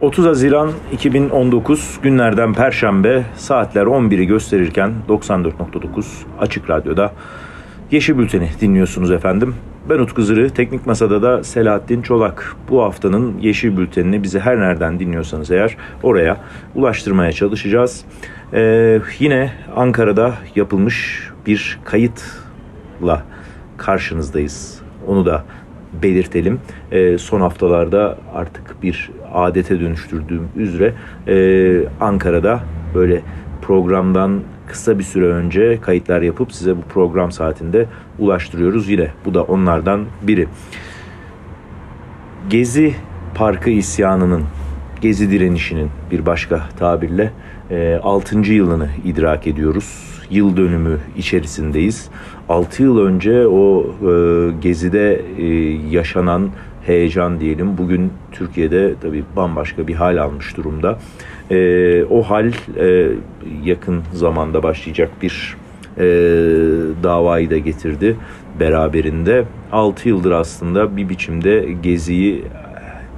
30 Haziran 2019 günlerden Perşembe saatler 11'i gösterirken 94.9 Açık Radyo'da Yeşil Bülten'i dinliyorsunuz efendim. Ben Utku Zırı, Teknik Masa'da da Selahattin Çolak. Bu haftanın Yeşil Bülten'ini bizi her nereden dinliyorsanız eğer oraya ulaştırmaya çalışacağız. Ee, yine Ankara'da yapılmış bir kayıtla karşınızdayız. Onu da belirtelim. E, son haftalarda artık bir adete dönüştürdüğüm üzere e, Ankara'da böyle programdan kısa bir süre önce kayıtlar yapıp size bu program saatinde ulaştırıyoruz. Yine bu da onlardan biri. Gezi Parkı isyanının, Gezi direnişinin bir başka tabirle 6. E, yılını idrak ediyoruz. Yıl dönümü içerisindeyiz. 6 yıl önce o e, gezide e, yaşanan heyecan diyelim bugün Türkiye'de tabii bambaşka bir hal almış durumda. E, o hal e, yakın zamanda başlayacak bir e, davayı da getirdi beraberinde. 6 yıldır aslında bir biçimde geziyi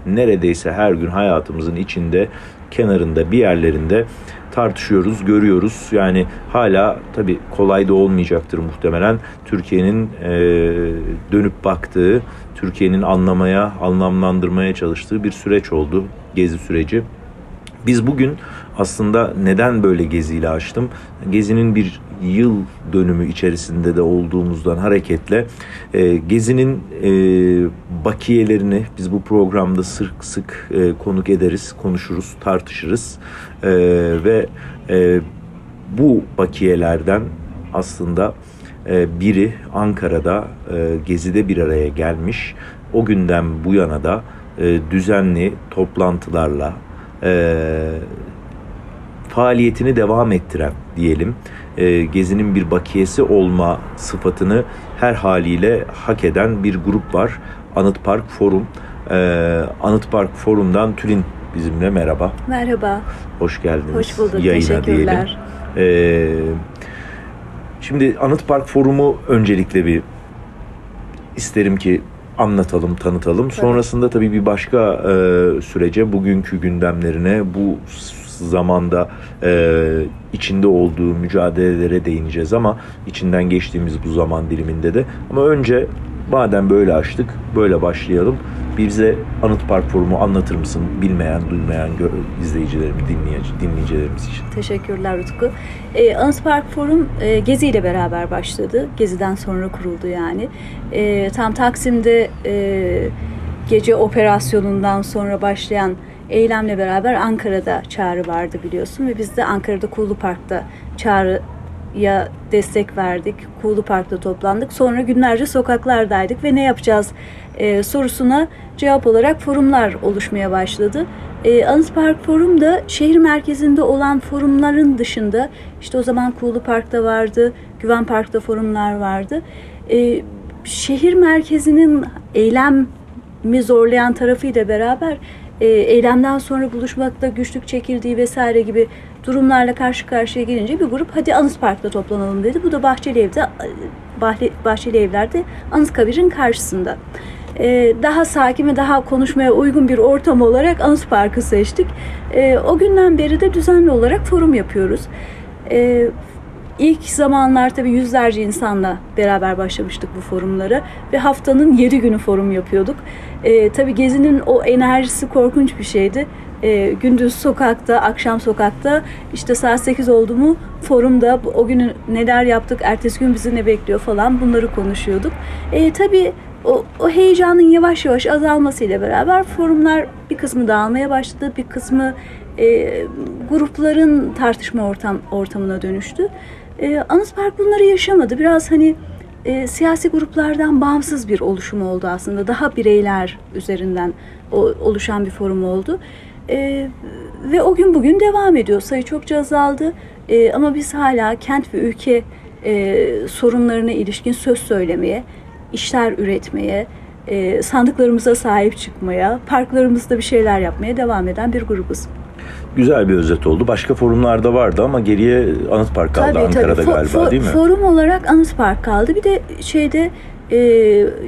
neredeyse her gün hayatımızın içinde kenarında bir yerlerinde tartışıyoruz, görüyoruz. Yani hala tabii kolay da olmayacaktır muhtemelen. Türkiye'nin e, dönüp baktığı, Türkiye'nin anlamaya, anlamlandırmaya çalıştığı bir süreç oldu gezi süreci. Biz bugün aslında neden böyle geziyle açtım? Gezinin bir yıl dönümü içerisinde de olduğumuzdan hareketle e, Gezi'nin e, bakiyelerini biz bu programda sık sık e, konuk ederiz, konuşuruz, tartışırız e, ve e, bu bakiyelerden aslında e, biri Ankara'da e, Gezi'de bir araya gelmiş. O günden bu yana da e, düzenli toplantılarla e, faaliyetini devam ettiren diyelim e, Gezi'nin bir bakiyesi olma sıfatını her haliyle hak eden bir grup var. Anıt Park Forum. E, Anıt Park Forum'dan Tülin bizimle merhaba. Merhaba. Hoş geldiniz. Hoş bulduk. Yayına Teşekkürler. Diyelim. E, şimdi Anıt Park Forumu öncelikle bir isterim ki anlatalım, tanıtalım. Sonrasında tabii bir başka e, sürece, bugünkü gündemlerine, bu zamanda e, içinde olduğu mücadelelere değineceğiz ama içinden geçtiğimiz bu zaman diliminde de. Ama önce madem böyle açtık, böyle başlayalım. Bize Anıt Park Forumu anlatır mısın? Bilmeyen, duymayan izleyicilerim, dinleyici, dinleyicilerimiz için. Teşekkürler Utku. Ee, Anıt Park Forum e, Gezi ile beraber başladı. Gezi'den sonra kuruldu yani. E, tam Taksim'de e, gece operasyonundan sonra başlayan eylemle beraber Ankara'da çağrı vardı biliyorsun ve biz de Ankara'da Kuğulu Park'ta çağrıya destek verdik. Kuğulu Park'ta toplandık. Sonra günlerce sokaklardaydık ve ne yapacağız e, sorusuna cevap olarak forumlar oluşmaya başladı. E, Anıt Park Forum da şehir merkezinde olan forumların dışında işte o zaman Kuğulu Park'ta vardı, Güven Park'ta forumlar vardı. E, şehir merkezinin eylem mi zorlayan tarafıyla beraber e, eylemden sonra buluşmakta güçlük çekildiği vesaire gibi durumlarla karşı karşıya gelince bir grup hadi Anıt Park'ta toplanalım dedi. Bu da Bahçeli Ev'de Bahçeli Evler'de Anıtkabir'in karşısında. Ee, daha sakin ve daha konuşmaya uygun bir ortam olarak Anıt Park'ı seçtik. Ee, o günden beri de düzenli olarak forum yapıyoruz. İlk zamanlar tabii yüzlerce insanla beraber başlamıştık bu forumlara ve haftanın yedi günü forum yapıyorduk. E, tabii Gezi'nin o enerjisi korkunç bir şeydi. E, gündüz sokakta, akşam sokakta işte saat 8 oldu mu forumda o günü neler yaptık, ertesi gün bizi ne bekliyor falan bunları konuşuyorduk. E, tabii o, o heyecanın yavaş yavaş azalmasıyla beraber forumlar bir kısmı dağılmaya başladı, bir kısmı e, grupların tartışma ortam ortamına dönüştü. E, Anıt Park bunları yaşamadı. Biraz hani e, siyasi gruplardan bağımsız bir oluşum oldu aslında. Daha bireyler üzerinden o, oluşan bir forum oldu. E, ve o gün bugün devam ediyor. Sayı çokça azaldı e, ama biz hala kent ve ülke e, sorunlarına ilişkin söz söylemeye, işler üretmeye, e, sandıklarımıza sahip çıkmaya, parklarımızda bir şeyler yapmaya devam eden bir grubuz. Güzel bir özet oldu. Başka forumlarda vardı ama geriye Anıt Park kaldı tabii, Ankara'da tabii. galiba for, değil mi? Forum olarak Anıt Park kaldı. Bir de şeyde e,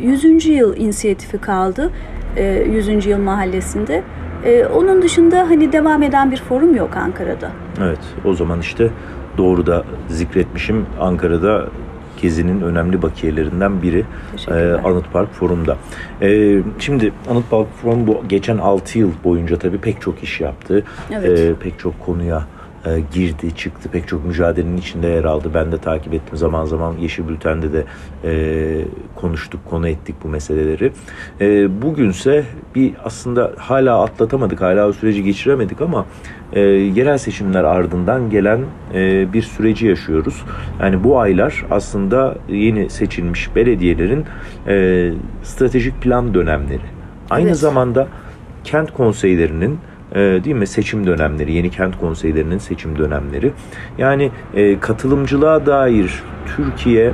100. yıl inisiyatifi kaldı. E, 100. yıl mahallesinde. E, onun dışında hani devam eden bir forum yok Ankara'da. Evet o zaman işte doğru da zikretmişim Ankara'da Gezi'nin önemli bakiyelerinden biri e, Anıt Park Forum'da. E, şimdi Anıt Park Forum bu geçen 6 yıl boyunca tabii pek çok iş yaptı. Evet. E, pek çok konuya e, girdi, çıktı. Pek çok mücadelenin içinde yer aldı. Ben de takip ettim zaman zaman. Yeşil Bülten'de de e, konuştuk, konu ettik bu meseleleri. E, bugünse bir aslında hala atlatamadık, hala o süreci geçiremedik ama e, yerel seçimler ardından gelen e, bir süreci yaşıyoruz. Yani bu aylar aslında yeni seçilmiş belediyelerin e, stratejik plan dönemleri. Aynı evet. zamanda kent konseylerinin e, değil mi seçim dönemleri, yeni kent konseylerinin seçim dönemleri. Yani e, katılımcılığa dair Türkiye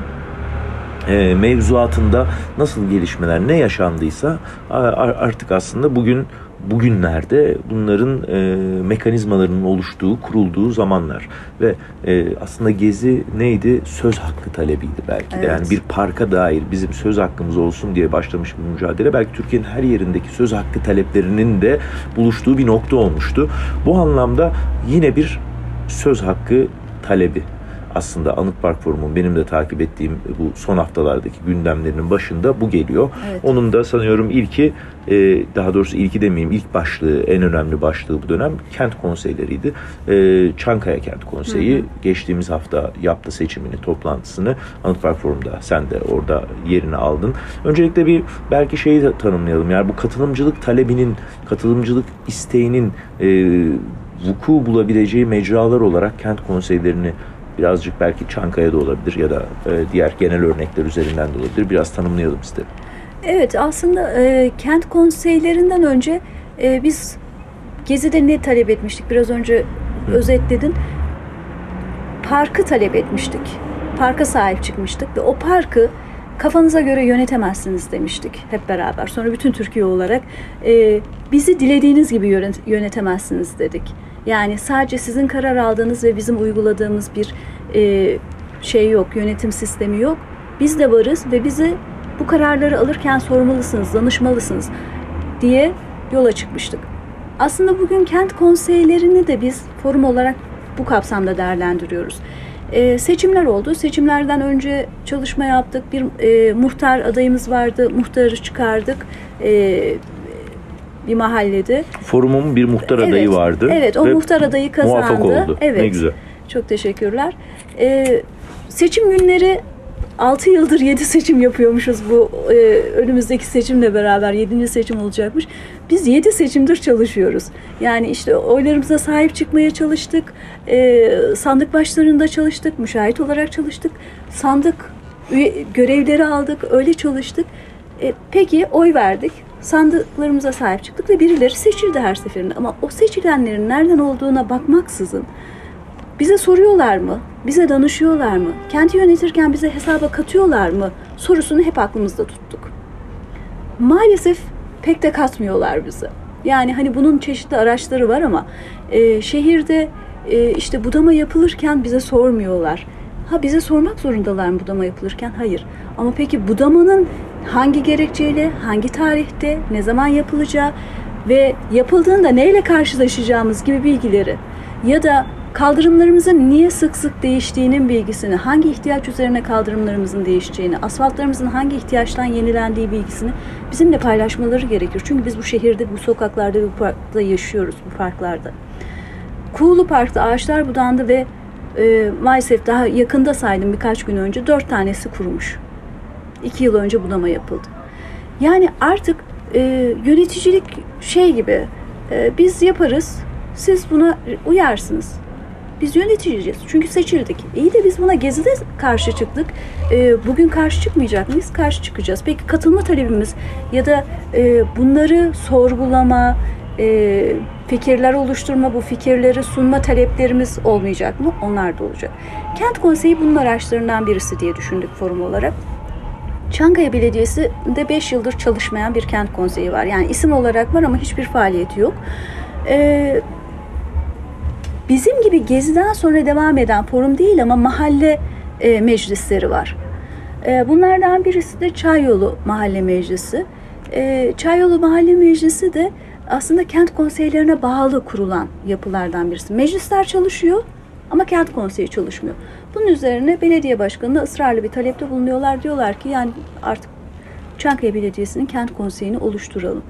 e, mevzuatında nasıl gelişmeler ne yaşandıysa artık aslında bugün bugünlerde bunların e, mekanizmalarının oluştuğu, kurulduğu zamanlar ve e, aslında gezi neydi? Söz hakkı talebiydi belki de. Evet. Yani bir parka dair bizim söz hakkımız olsun diye başlamış bir mücadele belki Türkiye'nin her yerindeki söz hakkı taleplerinin de buluştuğu bir nokta olmuştu. Bu anlamda yine bir söz hakkı talebi aslında Anıt Park Forumu'nun benim de takip ettiğim bu son haftalardaki gündemlerinin başında bu geliyor. Evet. Onun da sanıyorum ilki e, daha doğrusu ilki demeyeyim ilk başlığı en önemli başlığı bu dönem kent konseyleriydi. E, Çankaya Kent Konseyi hı hı. geçtiğimiz hafta yaptı seçimini, toplantısını. Anıt Park Forum'da sen de orada yerini aldın. Öncelikle bir belki şeyi tanımlayalım. Yani bu katılımcılık talebinin, katılımcılık isteğinin e, vuku bulabileceği mecralar olarak kent konseylerini birazcık belki Çankaya'da olabilir ya da e, diğer genel örnekler üzerinden de olabilir. Biraz tanımlayalım isterim. Evet aslında e, kent konseylerinden önce e, biz Gezi'de ne talep etmiştik? Biraz önce Hı. özetledin. Parkı talep etmiştik. Parka sahip çıkmıştık ve o parkı kafanıza göre yönetemezsiniz demiştik hep beraber. Sonra bütün Türkiye olarak e, bizi dilediğiniz gibi yönetemezsiniz dedik. Yani sadece sizin karar aldığınız ve bizim uyguladığımız bir e, şey yok, yönetim sistemi yok. Biz de varız ve bizi bu kararları alırken sormalısınız, danışmalısınız diye yola çıkmıştık. Aslında bugün kent konseylerini de biz forum olarak bu kapsamda değerlendiriyoruz. E, seçimler oldu. Seçimlerden önce çalışma yaptık. Bir e, muhtar adayımız vardı. Muhtarı çıkardık. E, bir mahallede. Forumun bir muhtar adayı evet, vardı. Evet, o muhtar adayı kazandı. Muvaffak oldu. Evet. Ne güzel. Çok teşekkürler. Ee, seçim günleri 6 yıldır 7 seçim yapıyormuşuz bu e, önümüzdeki seçimle beraber 7. seçim olacakmış. Biz 7 seçimdir çalışıyoruz. Yani işte oylarımıza sahip çıkmaya çalıştık. E, sandık başlarında çalıştık. Müşahit olarak çalıştık. Sandık görevleri aldık. Öyle çalıştık. E, peki oy verdik sandıklarımıza sahip çıktık ve birileri seçildi her seferinde. Ama o seçilenlerin nereden olduğuna bakmaksızın bize soruyorlar mı? Bize danışıyorlar mı? Kenti yönetirken bize hesaba katıyorlar mı? Sorusunu hep aklımızda tuttuk. Maalesef pek de katmıyorlar bize. Yani hani bunun çeşitli araçları var ama e, şehirde e, işte budama yapılırken bize sormuyorlar. Ha bize sormak zorundalar mı budama yapılırken? Hayır. Ama peki budamanın hangi gerekçeyle, hangi tarihte, ne zaman yapılacağı ve yapıldığında neyle karşılaşacağımız gibi bilgileri ya da kaldırımlarımızın niye sık sık değiştiğinin bilgisini, hangi ihtiyaç üzerine kaldırımlarımızın değişeceğini, asfaltlarımızın hangi ihtiyaçtan yenilendiği bilgisini bizimle paylaşmaları gerekir. Çünkü biz bu şehirde, bu sokaklarda, bu parkta yaşıyoruz, bu parklarda. Kuğulu Park'ta ağaçlar budandı ve e, maalesef daha yakında saydım birkaç gün önce dört tanesi kurumuş. İki yıl önce budama yapıldı. Yani artık e, yöneticilik şey gibi e, biz yaparız siz buna uyarsınız. Biz yöneticiyiz çünkü seçildik. İyi de biz buna gezide karşı çıktık. E, bugün karşı çıkmayacak mıyız? Karşı çıkacağız. Peki katılma talebimiz ya da e, bunları sorgulama, e, fikirler oluşturma, bu fikirleri sunma taleplerimiz olmayacak mı? Onlar da olacak. Kent Konseyi bunun araçlarından birisi diye düşündük forum olarak. Çankaya Belediyesi'nde 5 yıldır çalışmayan bir kent konseyi var. Yani isim olarak var ama hiçbir faaliyeti yok. Ee, bizim gibi geziden sonra devam eden forum değil ama mahalle e, meclisleri var. E, bunlardan birisi de Çayyolu Mahalle Meclisi. E, Çayyolu Mahalle Meclisi de aslında kent konseylerine bağlı kurulan yapılardan birisi. Meclisler çalışıyor ama kent konseyi çalışmıyor. Bunun üzerine belediye başkanına ısrarlı bir talepte bulunuyorlar. Diyorlar ki yani artık Çankaya Belediyesi'nin kent konseyini oluşturalım.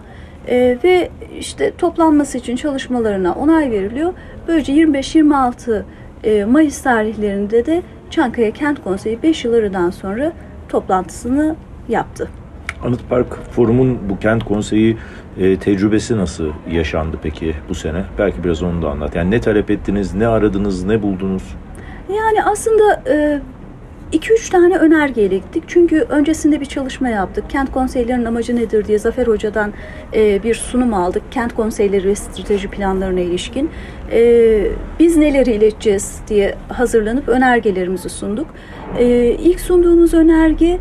Ee, ve işte toplanması için çalışmalarına onay veriliyor. Böylece 25-26 e, Mayıs tarihlerinde de Çankaya Kent Konseyi 5 yıl aradan sonra toplantısını yaptı. Anıt Park Forum'un bu kent konseyi e, tecrübesi nasıl yaşandı peki bu sene? Belki biraz onu da anlat. Yani ne talep ettiniz, ne aradınız, ne buldunuz? Yani aslında 2-3 tane önerge ilettik. Çünkü öncesinde bir çalışma yaptık. Kent konseylerinin amacı nedir diye Zafer Hoca'dan e, bir sunum aldık. Kent konseyleri ve strateji planlarına ilişkin. E, biz neleri ileteceğiz diye hazırlanıp önergelerimizi sunduk. E, ilk sunduğumuz önerge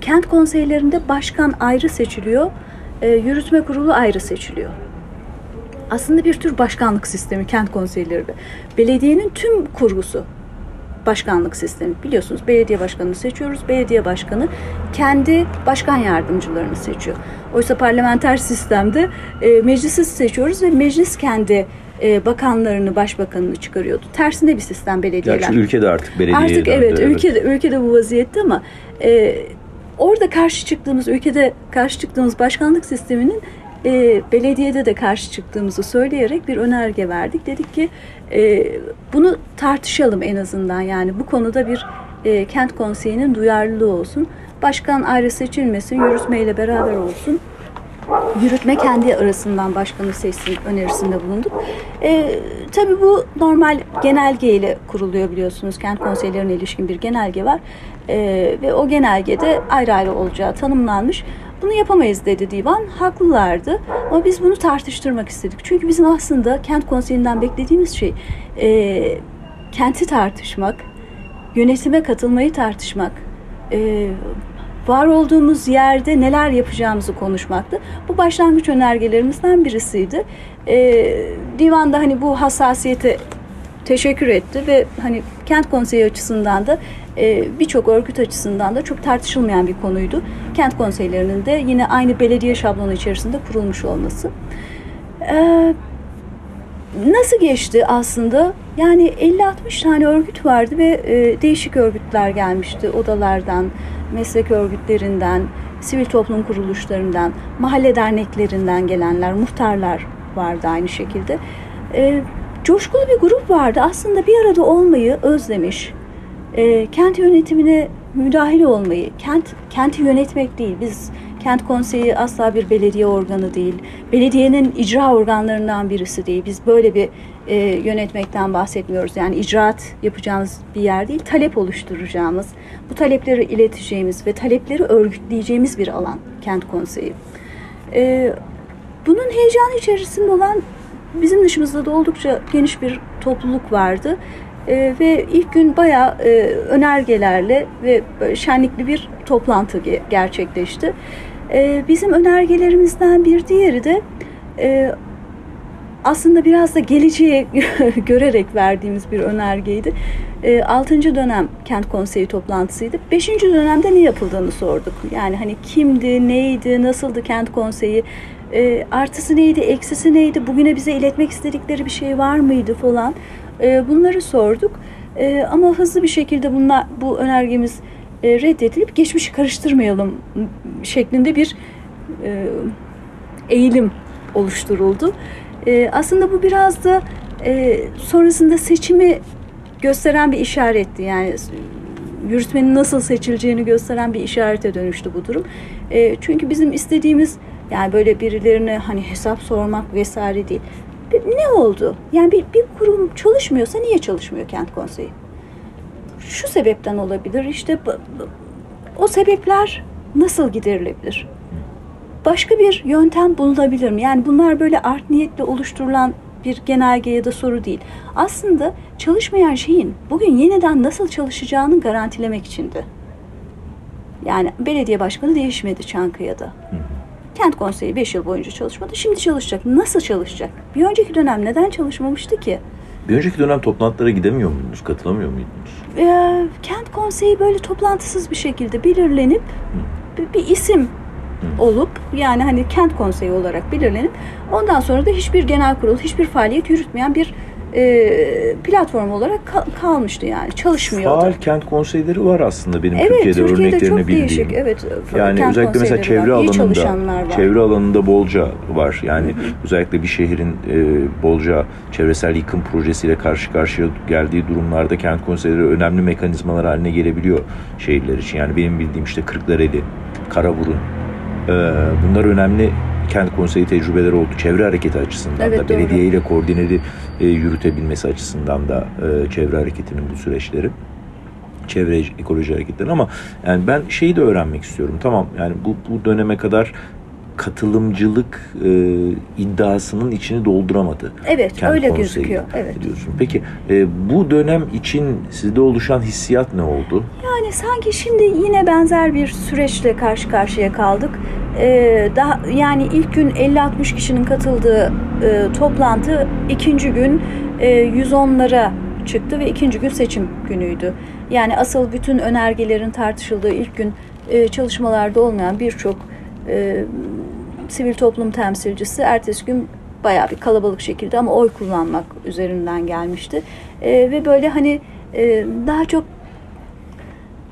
kent konseylerinde başkan ayrı seçiliyor, yürütme kurulu ayrı seçiliyor aslında bir tür başkanlık sistemi kent konseylerinde. Belediyenin tüm kurgusu başkanlık sistemi. Biliyorsunuz belediye başkanını seçiyoruz. Belediye başkanı kendi başkan yardımcılarını seçiyor. Oysa parlamenter sistemde e, meclisi seçiyoruz ve meclis kendi e, bakanlarını, başbakanını çıkarıyordu. Tersinde bir sistem belediyeler. Gerçi ülkede artık belediye Artık döndü, evet, ülkede ülkede bu vaziyette ama e, orada karşı çıktığımız ülkede karşı çıktığımız başkanlık sisteminin e, belediyede de karşı çıktığımızı söyleyerek bir önerge verdik. Dedik ki e, bunu tartışalım en azından yani bu konuda bir e, kent konseyinin duyarlılığı olsun. Başkan ayrı seçilmesin, yürütmeyle beraber olsun. Yürütme kendi arasından başkanı seçsin önerisinde bulunduk. E, tabii bu normal genelge ile kuruluyor biliyorsunuz. Kent konseylerine ilişkin bir genelge var. E, ve o genelgede ayrı ayrı olacağı tanımlanmış. Bunu yapamayız dedi divan. Haklılardı. Ama biz bunu tartıştırmak istedik. Çünkü bizim aslında kent konseyinden beklediğimiz şey e, kenti tartışmak, yönetime katılmayı tartışmak, e, var olduğumuz yerde neler yapacağımızı konuşmaktı. Bu başlangıç önergelerimizden birisiydi. E, divanda hani bu hassasiyete teşekkür etti ve hani kent konseyi açısından da e, birçok örgüt açısından da çok tartışılmayan bir konuydu. Kent konseylerinin de yine aynı belediye şablonu içerisinde kurulmuş olması. E, nasıl geçti aslında? Yani 50-60 tane örgüt vardı ve e, değişik örgütler gelmişti odalardan, meslek örgütlerinden, sivil toplum kuruluşlarından, mahalle derneklerinden gelenler, muhtarlar vardı aynı şekilde. E, coşkulu bir grup vardı. Aslında bir arada olmayı özlemiş. E, kent yönetimine müdahil olmayı, kent kenti yönetmek değil. Biz kent konseyi asla bir belediye organı değil. Belediyenin icra organlarından birisi değil. Biz böyle bir e, yönetmekten bahsetmiyoruz. Yani icraat yapacağımız bir yer değil, talep oluşturacağımız, bu talepleri ileteceğimiz ve talepleri örgütleyeceğimiz bir alan kent konseyi. E, bunun heyecanı içerisinde olan bizim dışımızda da oldukça geniş bir topluluk vardı. E, ve ilk gün bayağı e, önergelerle ve şenlikli bir toplantı gerçekleşti. E, bizim önergelerimizden bir diğeri de e, aslında biraz da geleceğe görerek verdiğimiz bir önergeydi. E, 6. dönem kent konseyi toplantısıydı. 5. dönemde ne yapıldığını sorduk. Yani hani kimdi, neydi, nasıldı kent konseyi, e, artısı neydi, eksisi neydi, bugüne bize iletmek istedikleri bir şey var mıydı falan. E, bunları sorduk. E, ama hızlı bir şekilde bunlar, bu önergemiz e, reddedilip geçmişi karıştırmayalım şeklinde bir e, eğilim oluşturuldu. E, aslında bu biraz da e, sonrasında seçimi gösteren bir işaretti. Yani yürütmenin nasıl seçileceğini gösteren bir işarete dönüştü bu durum. Çünkü bizim istediğimiz yani böyle birilerine hani hesap sormak vesaire değil. Ne oldu? Yani bir, bir kurum çalışmıyorsa niye çalışmıyor kent konseyi? Şu sebepten olabilir. İşte o sebepler nasıl giderilebilir? başka bir yöntem bulunabilir mi? Yani bunlar böyle art niyetle oluşturulan bir genelge ya da soru değil. Aslında çalışmayan şeyin bugün yeniden nasıl çalışacağını garantilemek içindi. Yani belediye başkanı değişmedi Çankaya'da. Kent konseyi 5 yıl boyunca çalışmadı. Şimdi çalışacak. Nasıl çalışacak? Bir önceki dönem neden çalışmamıştı ki? Bir önceki dönem toplantılara gidemiyor muydunuz, katılamıyor muydunuz? Ee, kent konseyi böyle toplantısız bir şekilde belirlenip bir, bir isim olup yani hani kent konseyi olarak belirlenip ondan sonra da hiçbir genel kurul, hiçbir faaliyet yürütmeyen bir e, platform olarak kal- kalmıştı yani çalışmıyordu. Faal kent konseyleri var aslında benim evet, Türkiye'de, Türkiye'de örneklerini çok bildiğim. değişik. Evet, Yani kent özellikle mesela çevre var, alanında, çevre alanında bolca var. Yani özellikle bir şehrin e, bolca çevresel yıkım projesiyle karşı karşıya geldiği durumlarda kent konseyleri önemli mekanizmalar haline gelebiliyor şehirler için. Yani benim bildiğim işte Kırklareli, Karaburun, e, bunlar önemli kent konseyi tecrübeleri oldu. Çevre hareketi açısından Evet, da, doğru. belediye ile koordineli e, yürütebilmesi açısından da e, çevre hareketinin bu süreçleri çevre ekoloji hareketleri ama yani ben şeyi de öğrenmek istiyorum. Tamam yani bu bu döneme kadar katılımcılık e, iddiasının içini dolduramadı. Evet, Kent öyle gözüküyor. Evet. Diyorsun. Peki e, bu dönem için sizde oluşan hissiyat ne oldu? Yani sanki şimdi yine benzer bir süreçle karşı karşıya kaldık. Ee, daha yani ilk gün 50-60 kişinin katıldığı e, toplantı ikinci gün e, 110'lara çıktı ve ikinci gün seçim günüydü. Yani asıl bütün önergelerin tartışıldığı ilk gün e, çalışmalarda olmayan birçok e, sivil toplum temsilcisi ertesi gün bayağı bir kalabalık şekilde ama oy kullanmak üzerinden gelmişti. E, ve böyle hani e, daha çok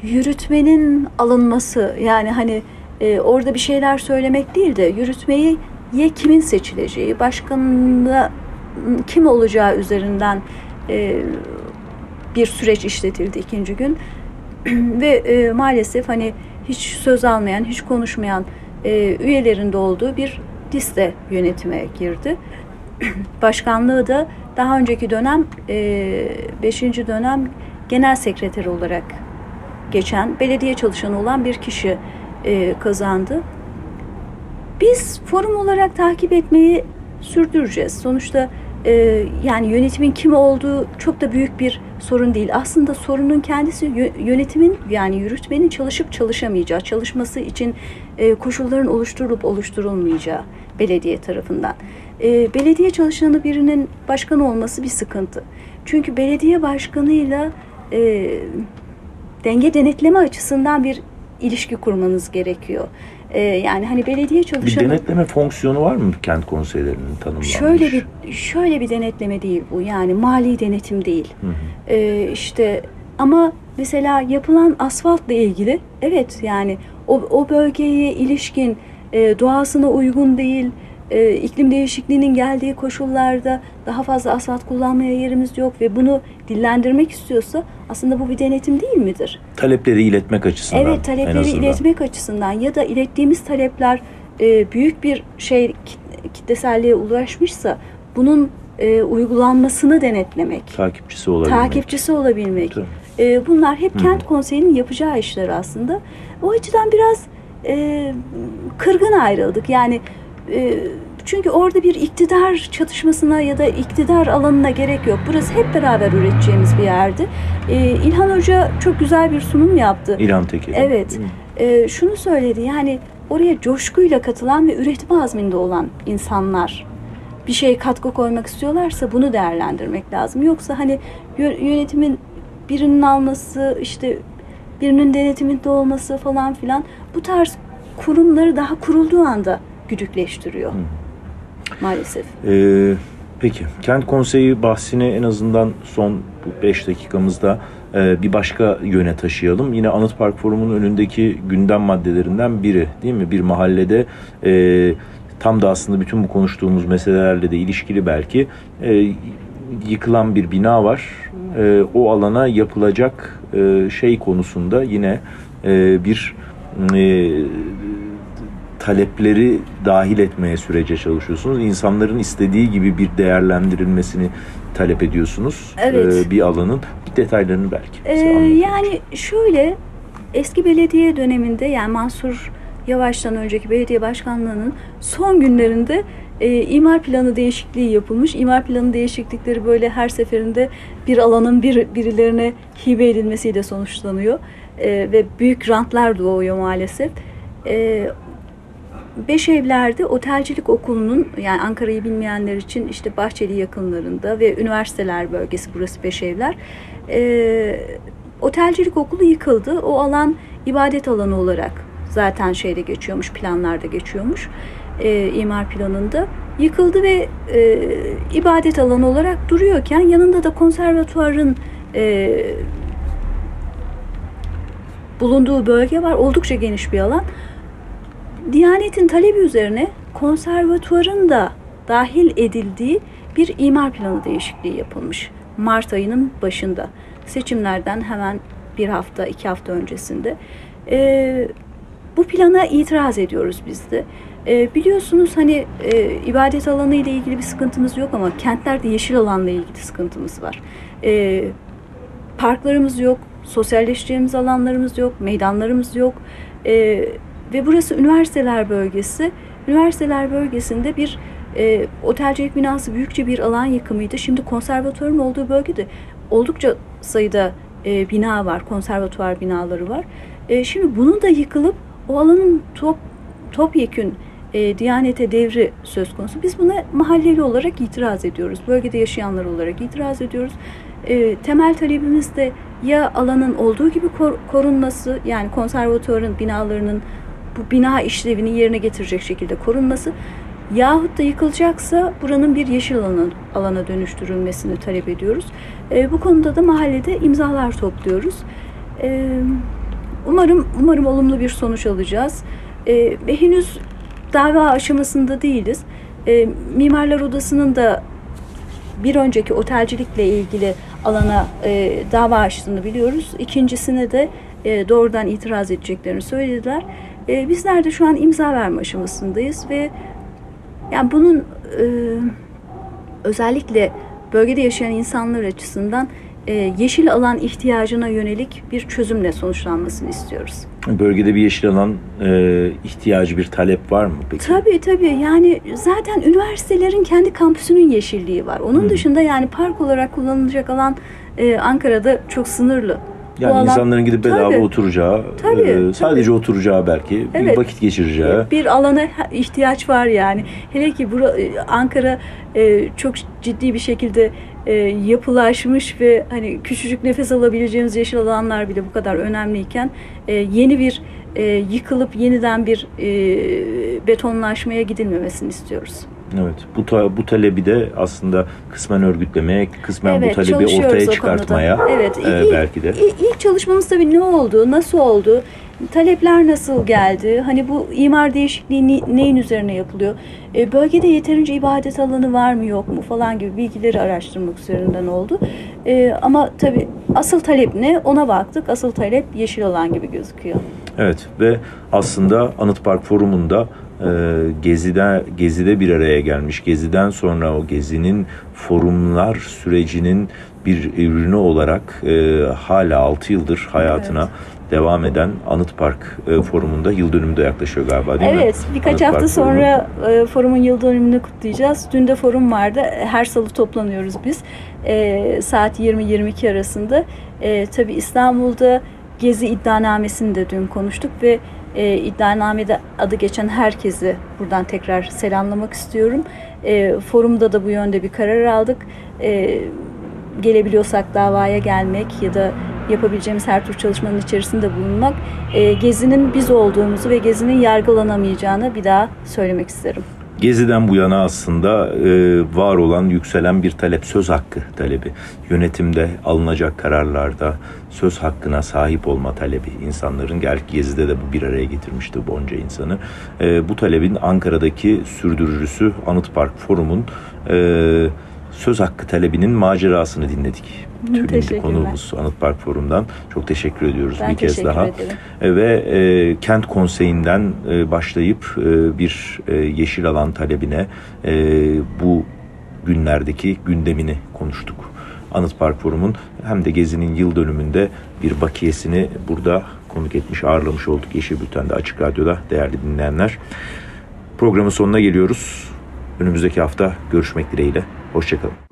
yürütmenin alınması yani hani e, orada bir şeyler söylemek değil de yürütmeyi ye kimin seçileceği, başkanla kim olacağı üzerinden e, bir süreç işletildi ikinci gün ve e, maalesef hani hiç söz almayan, hiç konuşmayan e, üyelerinde olduğu bir liste yönetime girdi. Başkanlığı da daha önceki dönem 5. dönem genel sekreter olarak geçen belediye çalışanı olan bir kişi e, kazandı. Biz forum olarak takip etmeyi sürdüreceğiz. Sonuçta e, yani yönetimin kim olduğu çok da büyük bir sorun değil. Aslında sorunun kendisi yö- yönetimin yani yürütmenin çalışıp çalışamayacağı, çalışması için e, koşulların oluşturulup oluşturulmayacağı belediye tarafından. E, belediye çalışanı birinin başkan olması bir sıkıntı. Çünkü belediye başkanıyla e, denge denetleme açısından bir ilişki kurmanız gerekiyor. Ee, yani hani belediye Bir çalışanı denetleme fonksiyonu var mı kent konseylerinin tanımlanmış? şöyle bir şöyle bir denetleme değil bu. Yani mali denetim değil. Hı hı. Ee, işte ama mesela yapılan asfaltla ilgili evet yani o, o bölgeye ilişkin e, doğasına uygun değil e, iklim değişikliğinin geldiği koşullarda daha fazla asfalt kullanmaya yerimiz yok ve bunu dillendirmek istiyorsa aslında bu bir denetim değil midir? Talepleri iletmek açısından. Evet talepleri iletmek açısından ya da ilettiğimiz talepler e, büyük bir şey kit- kitleselliğe ulaşmışsa bunun e, uygulanmasını denetlemek, Takipçisi olabilmek. takipçisi olabilmek. Tabii. E, bunlar hep kent konseyinin yapacağı işler aslında. O açıdan biraz e, kırgın ayrıldık. Yani e, çünkü orada bir iktidar çatışmasına ya da iktidar alanına gerek yok. Burası hep beraber üreteceğimiz bir yerdi. E, İlhan Hoca çok güzel bir sunum yaptı. İlhan Tekin. Evet. Ee, şunu söyledi yani oraya coşkuyla katılan ve üretim azminde olan insanlar bir şeye katkı koymak istiyorlarsa bunu değerlendirmek lazım. Yoksa hani yö- yönetimin birinin alması işte birinin denetiminde olması falan filan bu tarz kurumları daha kurulduğu anda güdükleştiriyor. Maalesef. Ee, peki kent konseyi bahsini en azından son 5 dakikamızda e, bir başka yöne taşıyalım. Yine Anıt Park Forumu'nun önündeki gündem maddelerinden biri değil mi? Bir mahallede e, tam da aslında bütün bu konuştuğumuz meselelerle de ilişkili belki e, yıkılan bir bina var. E, o alana yapılacak e, şey konusunda yine e, bir e, talepleri dahil etmeye sürece çalışıyorsunuz. İnsanların istediği gibi bir değerlendirilmesini talep ediyorsunuz. Evet. Ee, bir alanın detaylarını belki. Ee, yani şöyle eski belediye döneminde yani Mansur Yavaş'tan önceki belediye başkanlığının son günlerinde e, imar planı değişikliği yapılmış. İmar planı değişiklikleri böyle her seferinde bir alanın bir birilerine hibe edilmesiyle sonuçlanıyor. E, ve büyük rantlar doğuyor maalesef. E, Beş Evler'de otelcilik okulunun yani Ankara'yı bilmeyenler için işte Bahçeli yakınlarında ve üniversiteler bölgesi burası Beş Evler. E, otelcilik okulu yıkıldı. O alan ibadet alanı olarak zaten şeyde geçiyormuş, planlarda geçiyormuş e, imar planında. Yıkıldı ve e, ibadet alanı olarak duruyorken yanında da konservatuarın e, bulunduğu bölge var. Oldukça geniş bir alan. Diyanet'in talebi üzerine konservatuarın da dahil edildiği bir imar planı değişikliği yapılmış. Mart ayının başında. Seçimlerden hemen bir hafta, iki hafta öncesinde. Ee, bu plana itiraz ediyoruz biz de. Ee, biliyorsunuz hani e, ibadet alanı ile ilgili bir sıkıntımız yok ama kentlerde yeşil alanla ilgili sıkıntımız var. Ee, parklarımız yok, sosyalleşeceğimiz alanlarımız yok, meydanlarımız yok. Ee, ve burası üniversiteler bölgesi. Üniversiteler bölgesinde bir e, otelcilik binası büyükçe bir alan yıkımıydı. Şimdi konservatuarın olduğu bölgede oldukça sayıda e, bina var, konservatuar binaları var. E, şimdi bunun da yıkılıp o alanın top topyekün e, Diyanete devri söz konusu. Biz buna mahalleli olarak itiraz ediyoruz. Bölgede yaşayanlar olarak itiraz ediyoruz. E, temel talebimiz de ya alanın olduğu gibi kor, korunması yani konservatuarın binalarının bu bina işlevini yerine getirecek şekilde korunması yahut da yıkılacaksa buranın bir yeşil alana, alana dönüştürülmesini talep ediyoruz. E, bu konuda da mahallede imzalar topluyoruz. E, umarım umarım olumlu bir sonuç alacağız. E, henüz dava aşamasında değiliz. E, Mimarlar Odası'nın da bir önceki otelcilikle ilgili alana e, dava açtığını biliyoruz. İkincisine de e, doğrudan itiraz edeceklerini söylediler. E, bizler de şu an imza verme aşamasındayız ve yani bunun e, özellikle bölgede yaşayan insanlar açısından e, yeşil alan ihtiyacına yönelik bir çözümle sonuçlanmasını istiyoruz. Bölgede bir yeşil alan e, ihtiyacı bir talep var mı peki? Tabii tabii yani zaten üniversitelerin kendi kampüsünün yeşilliği var. Onun hmm. dışında yani park olarak kullanılacak alan e, Ankara'da çok sınırlı. Yani alan, insanların gidip bedava tabii, oturacağı, tabii, e, sadece tabii. oturacağı belki, evet, bir vakit geçireceği. Bir alana ihtiyaç var yani. Hele ki bura, e, Ankara e, çok ciddi bir şekilde e, yapılaşmış ve hani küçücük nefes alabileceğimiz yeşil alanlar bile bu kadar önemliyken e, yeni bir e, yıkılıp yeniden bir e, betonlaşmaya gidilmemesini istiyoruz. Evet. Bu ta, bu talebi de aslında kısmen örgütlemeye, kısmen evet, bu talebi ortaya çıkartmaya evet. e, ilk, belki de. İlk, ilk çalışmamız tabii ne oldu, nasıl oldu? Talepler nasıl geldi? Hani bu imar değişikliği neyin üzerine yapılıyor? E, bölgede yeterince ibadet alanı var mı yok mu falan gibi bilgileri araştırmak üzerinden oldu. E, ama tabii asıl talep ne? Ona baktık. Asıl talep yeşil alan gibi gözüküyor. Evet ve aslında Anıt Park Forumu'nda Gezi'de, Gezi'de bir araya gelmiş. Gezi'den sonra o Gezi'nin forumlar sürecinin bir ürünü olarak e, hala 6 yıldır hayatına evet devam eden Anıt Park e, forumunda yıl dönümü de yaklaşıyor galiba değil evet, mi? Evet birkaç Anıt hafta Park sonra forumu. forumun yıl dönümünü kutlayacağız. Dün de forum vardı. Her salı toplanıyoruz biz. E, saat 20-22 arasında. E, tabii İstanbul'da Gezi iddianamesini de dün konuştuk ve e, iddianamede adı geçen herkesi buradan tekrar selamlamak istiyorum. E, forumda da bu yönde bir karar aldık. E, gelebiliyorsak davaya gelmek ya da yapabileceğimiz her tür çalışmanın içerisinde bulunmak e, Gezi'nin biz olduğumuzu ve Gezi'nin yargılanamayacağını bir daha söylemek isterim. Gezi'den bu yana aslında e, var olan yükselen bir talep söz hakkı talebi. Yönetimde alınacak kararlarda söz hakkına sahip olma talebi insanların gel Gezi'de de bu bir araya getirmişti bunca insanı. E, bu talebin Ankara'daki sürdürücüsü Anıt Park Forum'un e, söz hakkı talebinin macerasını dinledik. Tülinci konuğumuz Anıt Park Forum'dan. Çok teşekkür ediyoruz ben bir kez daha. Ederim. E, ve e, kent konseyinden e, başlayıp e, bir e, yeşil alan talebine e, bu günlerdeki gündemini konuştuk. Anıt Park Forum'un hem de Gezi'nin yıl dönümünde bir bakiyesini burada konuk etmiş, ağırlamış olduk Yeşil Bülten'de Açık Radyo'da değerli dinleyenler. Programın sonuna geliyoruz. Önümüzdeki hafta görüşmek dileğiyle. Hoşçakalın.